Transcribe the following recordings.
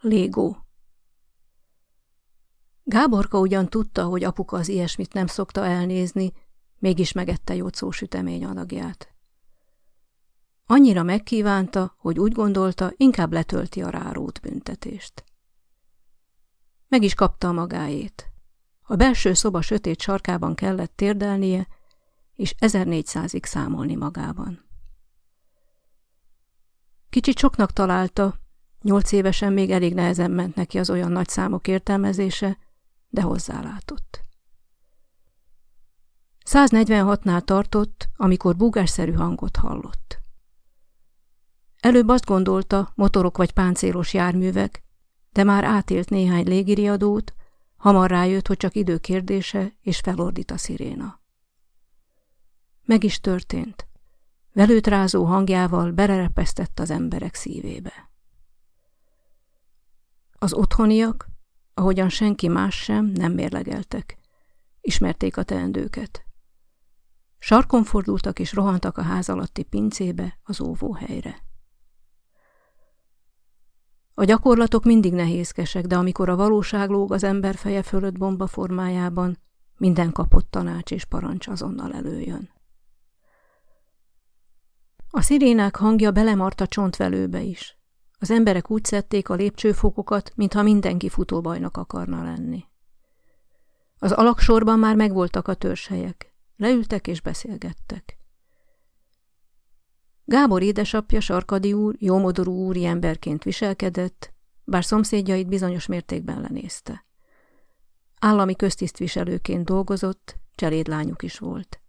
Légó. Gáborka ugyan tudta, hogy apuka az ilyesmit nem szokta elnézni, mégis megette Jocó sütemény adagját. Annyira megkívánta, hogy úgy gondolta, inkább letölti a rárót büntetést. Meg is kapta a magáét. A belső szoba sötét sarkában kellett térdelnie, és 1400-ig számolni magában. Kicsit soknak találta, nyolc évesen még elég nehezen ment neki az olyan nagy számok értelmezése, de hozzálátott. 146-nál tartott, amikor búgásszerű hangot hallott. Előbb azt gondolta, motorok vagy páncélos járművek, de már átélt néhány légiriadót, hamar rájött, hogy csak idő kérdése, és felordít a sziréna. Meg is történt. Velőt rázó hangjával bererepesztett az emberek szívébe. Az otthoniak, ahogyan senki más sem, nem mérlegeltek. Ismerték a teendőket. Sarkon fordultak és rohantak a ház alatti pincébe, az óvóhelyre. A gyakorlatok mindig nehézkesek, de amikor a valóság lóg az ember feje fölött bomba formájában, minden kapott tanács és parancs azonnal előjön. A szirénák hangja belemart a csontvelőbe is. Az emberek úgy szedték a lépcsőfokokat, mintha mindenki futóbajnak akarna lenni. Az alaksorban már megvoltak a törzshelyek. Leültek és beszélgettek. Gábor édesapja Sarkadi úr jómodorú úri emberként viselkedett, bár szomszédjait bizonyos mértékben lenézte. Állami köztisztviselőként dolgozott, cselédlányuk is volt.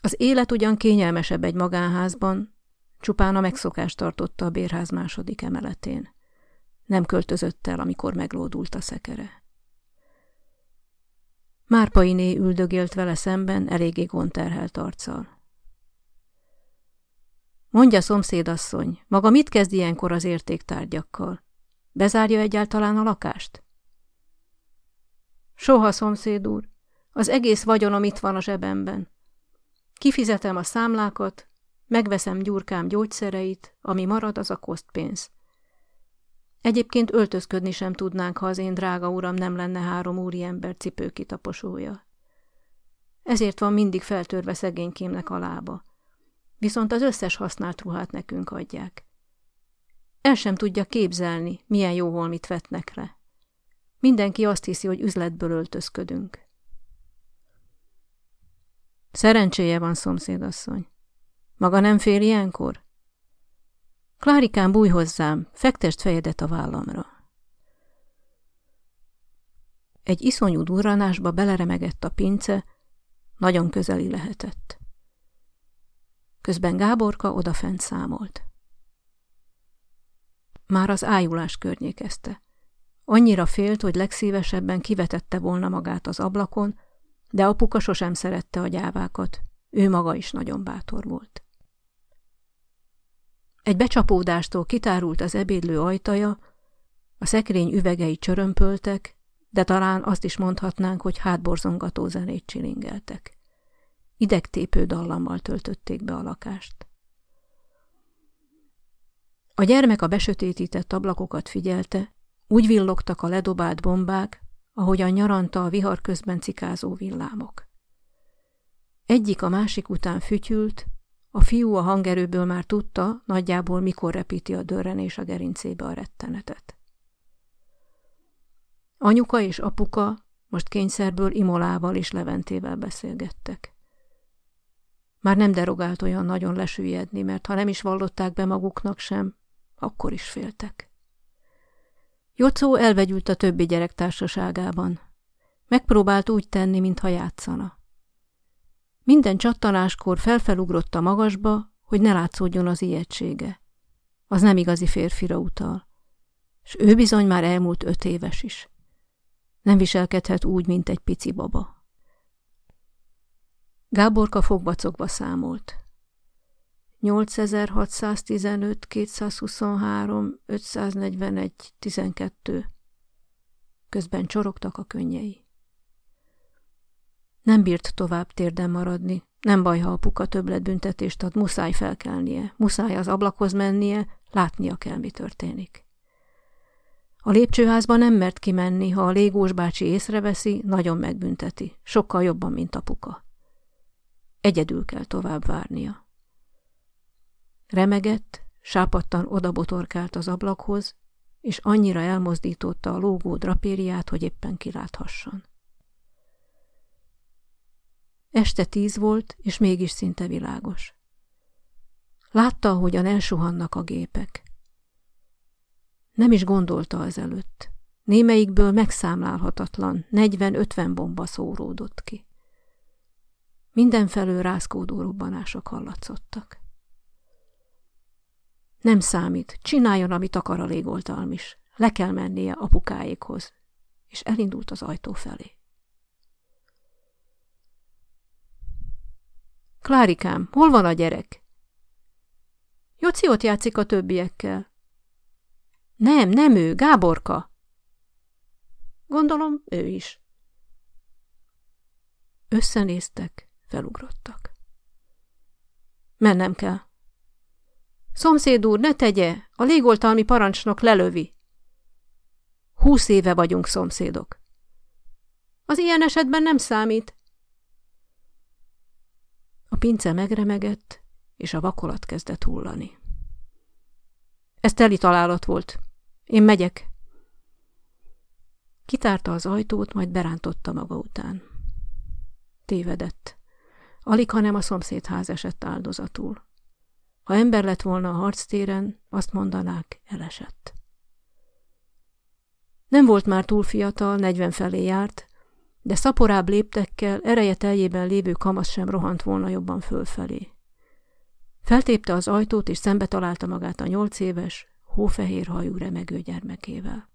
Az élet ugyan kényelmesebb egy magánházban, csupán a megszokást tartotta a bérház második emeletén. Nem költözött el, amikor meglódult a szekere. Márpainé üldögélt vele szemben eléggé gonterhelt arccal. Mondja, szomszédasszony, maga mit kezd ilyenkor az értéktárgyakkal? Bezárja egyáltalán a lakást? Soha, szomszéd úr. Az egész vagyonom itt van a zsebemben. Kifizetem a számlákat, megveszem gyurkám gyógyszereit, ami marad, az a kosztpénz. Egyébként öltözködni sem tudnánk, ha az én drága uram nem lenne három úriember cipőkitaposója. Ezért van mindig feltörve szegénykémnek a lába viszont az összes használt ruhát nekünk adják. El sem tudja képzelni, milyen jó holmit vetnek le. Mindenki azt hiszi, hogy üzletből öltözködünk. Szerencséje van, szomszédasszony. Maga nem fél ilyenkor? Klárikán, bújj hozzám, fektest fejedet a vállamra. Egy iszonyú durranásba beleremegett a pince, nagyon közeli lehetett. Közben Gáborka odafent számolt. Már az ájulás környékezte. Annyira félt, hogy legszívesebben kivetette volna magát az ablakon, de apuka sosem szerette a gyávákat. Ő maga is nagyon bátor volt. Egy becsapódástól kitárult az ebédlő ajtaja, a szekrény üvegei csörömpöltek, de talán azt is mondhatnánk, hogy hátborzongató zenét csilingeltek. Idegtépő dallammal töltötték be a lakást. A gyermek a besötétített ablakokat figyelte, úgy villogtak a ledobált bombák, ahogyan nyaranta a vihar közben cikázó villámok. Egyik a másik után fütyült, a fiú a hangerőből már tudta, nagyjából mikor repíti a dörrenés a gerincébe a rettenetet. Anyuka és apuka most kényszerből Imolával és Leventével beszélgettek. Már nem derogált olyan nagyon lesüllyedni, mert ha nem is vallották be maguknak sem, akkor is féltek. Jocó elvegyült a többi gyerek társaságában. Megpróbált úgy tenni, mintha játszana. Minden csattanáskor felfelugrott a magasba, hogy ne látszódjon az ijegysége. Az nem igazi férfira utal. És ő bizony már elmúlt öt éves is. Nem viselkedhet úgy, mint egy pici baba. Gáborka fogbacokba számolt. 8615, 223, 541, 12. Közben csorogtak a könnyei. Nem bírt tovább térden maradni. Nem baj, ha apuka többletbüntetést ad, muszáj felkelnie, muszáj az ablakhoz mennie, látnia kell, mi történik. A lépcsőházba nem mert kimenni, ha a légós bácsi észreveszi, nagyon megbünteti, sokkal jobban, mint apuka. Egyedül kell tovább várnia. Remegett, sápadtan odabotorkált az ablakhoz, és annyira elmozdította a lógó drapériát, hogy éppen kiláthasson. Este tíz volt, és mégis szinte világos. Látta, hogyan elsuhannak a gépek. Nem is gondolta ezelőtt. Némelyikből megszámlálhatatlan, 40-50 bomba szóródott ki. Mindenfelől rázkódó robbanások hallatszottak. Nem számít, csináljon, amit akar a légoltalm is. Le kell mennie apukáékhoz, és elindult az ajtó felé. Klárikám, hol van a gyerek? Joci ott játszik a többiekkel. Nem, nem ő, Gáborka. Gondolom, ő is. Összenéztek, felugrottak. Mennem kell. Szomszéd úr, ne tegye, a légoltalmi parancsnok lelövi. Húsz éve vagyunk szomszédok. Az ilyen esetben nem számít. Pince megremegett, és a vakolat kezdett hullani. Ez teli találat volt. Én megyek. Kitárta az ajtót, majd berántotta maga után. Tévedett. Alig, hanem a szomszédház esett áldozatul. Ha ember lett volna a harctéren, azt mondanák, elesett. Nem volt már túl fiatal, negyven felé járt, de szaporább léptekkel ereje teljében lévő kamasz sem rohant volna jobban fölfelé. Feltépte az ajtót, és szembe találta magát a nyolc éves, hófehér hajú remegő gyermekével.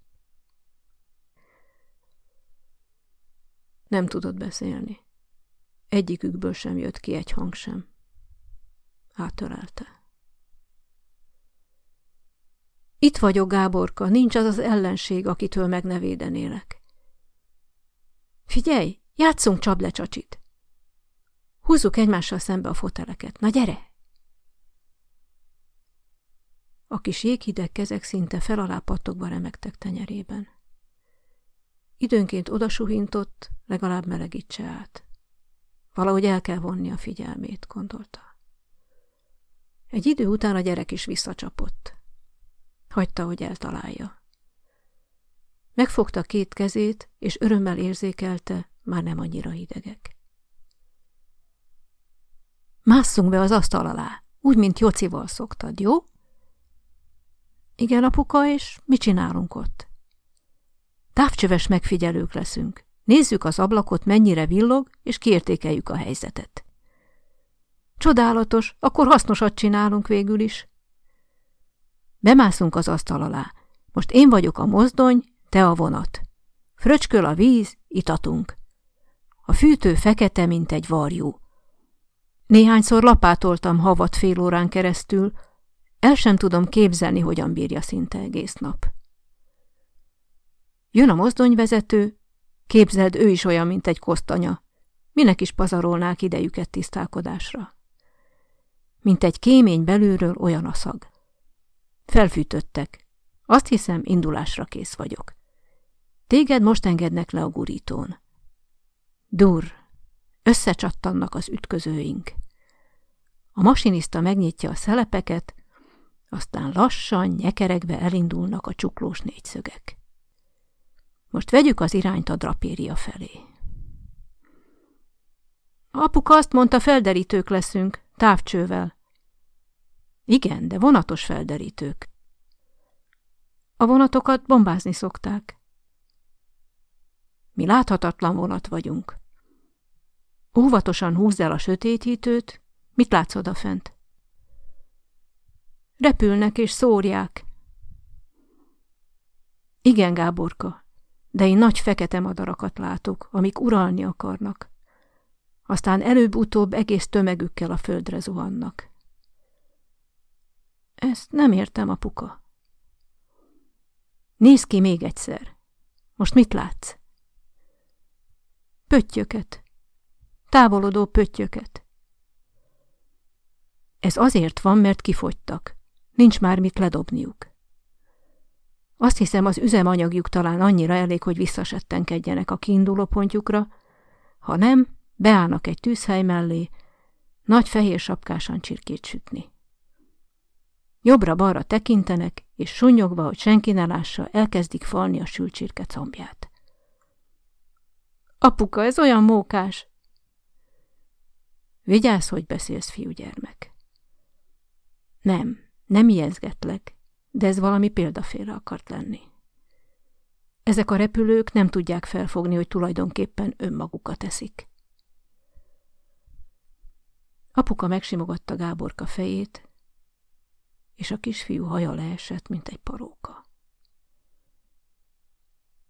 Nem tudott beszélni. Egyikükből sem jött ki egy hang sem. Átörelte. Itt vagyok, Gáborka, nincs az az ellenség, akitől meg ne védenélek. Figyelj, játszunk csaplecsacsit. Húzzuk egymással szembe a foteleket. Na gyere! A kis jéghideg kezek szinte fel alá pattogva remektek tenyerében. Időnként odasuhintott, legalább melegítse át. Valahogy el kell vonni a figyelmét, gondolta. Egy idő után a gyerek is visszacsapott. Hagyta, hogy eltalálja. Megfogta két kezét, és örömmel érzékelte, már nem annyira hidegek. Másszunk be az asztal alá, úgy, mint Jocival szoktad, jó? Igen, apuka, és mit csinálunk ott? Távcsöves megfigyelők leszünk. Nézzük az ablakot, mennyire villog, és kiértékeljük a helyzetet. Csodálatos, akkor hasznosat csinálunk végül is. Bemászunk az asztal alá. Most én vagyok a mozdony, te a vonat. Fröcsköl a víz, itatunk. A fűtő fekete, mint egy varjú. Néhányszor lapátoltam havat fél órán keresztül, el sem tudom képzelni, hogyan bírja szinte egész nap. Jön a mozdonyvezető, képzeld, ő is olyan, mint egy kosztanya. Minek is pazarolnák idejüket tisztálkodásra. Mint egy kémény belülről olyan a szag. Felfűtöttek. Azt hiszem, indulásra kész vagyok. Téged most engednek le a gurítón. Dur, összecsattannak az ütközőink. A masinista megnyitja a szelepeket, aztán lassan, nyekeregve elindulnak a csuklós négyszögek. Most vegyük az irányt a drapéria felé. Apuka azt mondta, felderítők leszünk, távcsővel. Igen, de vonatos felderítők. A vonatokat bombázni szokták. Mi láthatatlan vonat vagyunk. Óvatosan húzz el a sötétítőt, mit látsz odafent? Repülnek és szórják. Igen, Gáborka, de én nagy fekete madarakat látok, amik uralni akarnak. Aztán előbb-utóbb egész tömegükkel a földre zuhannak. Ezt nem értem, apuka. Nézd ki még egyszer. Most mit látsz? Pöttyöket. Távolodó pöttyöket. Ez azért van, mert kifogytak. Nincs már mit ledobniuk. Azt hiszem, az üzemanyagjuk talán annyira elég, hogy visszasettenkedjenek a kiinduló pontjukra, ha nem, beállnak egy tűzhely mellé, nagy fehér sapkásan csirkét sütni. Jobbra-balra tekintenek, és sunyogva, hogy senki ne lássa, elkezdik falni a sült csirke combját. Apuka, ez olyan mókás! Vigyázz, hogy beszélsz, fiúgyermek. Nem, nem ijeszgetlek, de ez valami példaféle akart lenni. Ezek a repülők nem tudják felfogni, hogy tulajdonképpen önmagukat eszik. Apuka megsimogatta Gáborka fejét, és a kisfiú haja leesett, mint egy paróka.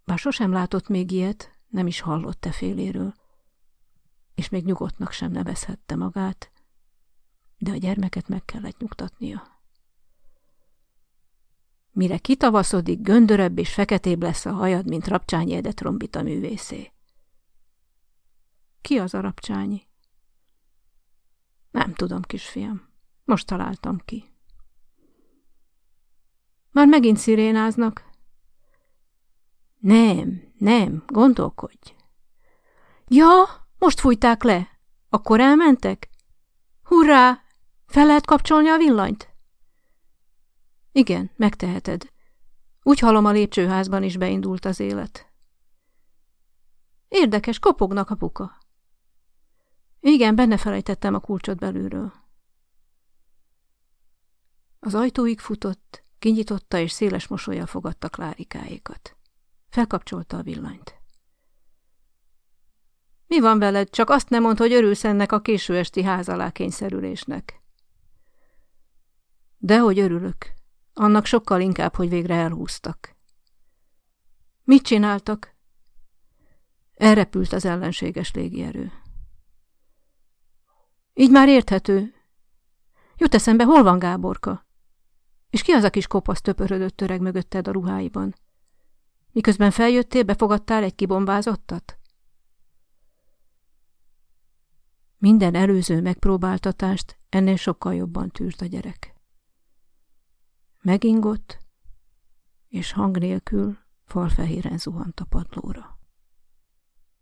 Bár sosem látott még ilyet, nem is hallott te féléről, és még nyugodtnak sem nevezhette magát, de a gyermeket meg kellett nyugtatnia. Mire kitavaszodik, göndörebb és feketébb lesz a hajad, mint Rapcsányi Ede trombita művészé. Ki az a Rapcsányi? Nem tudom, kisfiam. Most találtam ki. Már megint szirénáznak? Nem, nem, gondolkodj. Ja, most fújták le. Akkor elmentek? Hurrá! Fel lehet kapcsolni a villanyt? Igen, megteheted. Úgy halom a lépcsőházban is beindult az élet. Érdekes, kopognak a puka. Igen, benne felejtettem a kulcsot belülről. Az ajtóig futott, kinyitotta és széles mosolyjal fogadta Klárikáékat. Felkapcsolta a villanyt. Mi van veled? Csak azt nem mond, hogy örülsz ennek a késő esti ház alá kényszerülésnek. Dehogy örülök. Annak sokkal inkább, hogy végre elhúztak. Mit csináltak? Elrepült az ellenséges légierő. Így már érthető. Jut eszembe, hol van Gáborka? És ki az a kis kopasz töpörödött öreg mögötted a ruháiban? Miközben feljöttél, befogadtál egy kibombázottat? Minden előző megpróbáltatást ennél sokkal jobban tűrt a gyerek. Megingott, és hang nélkül falfehéren zuhant a padlóra.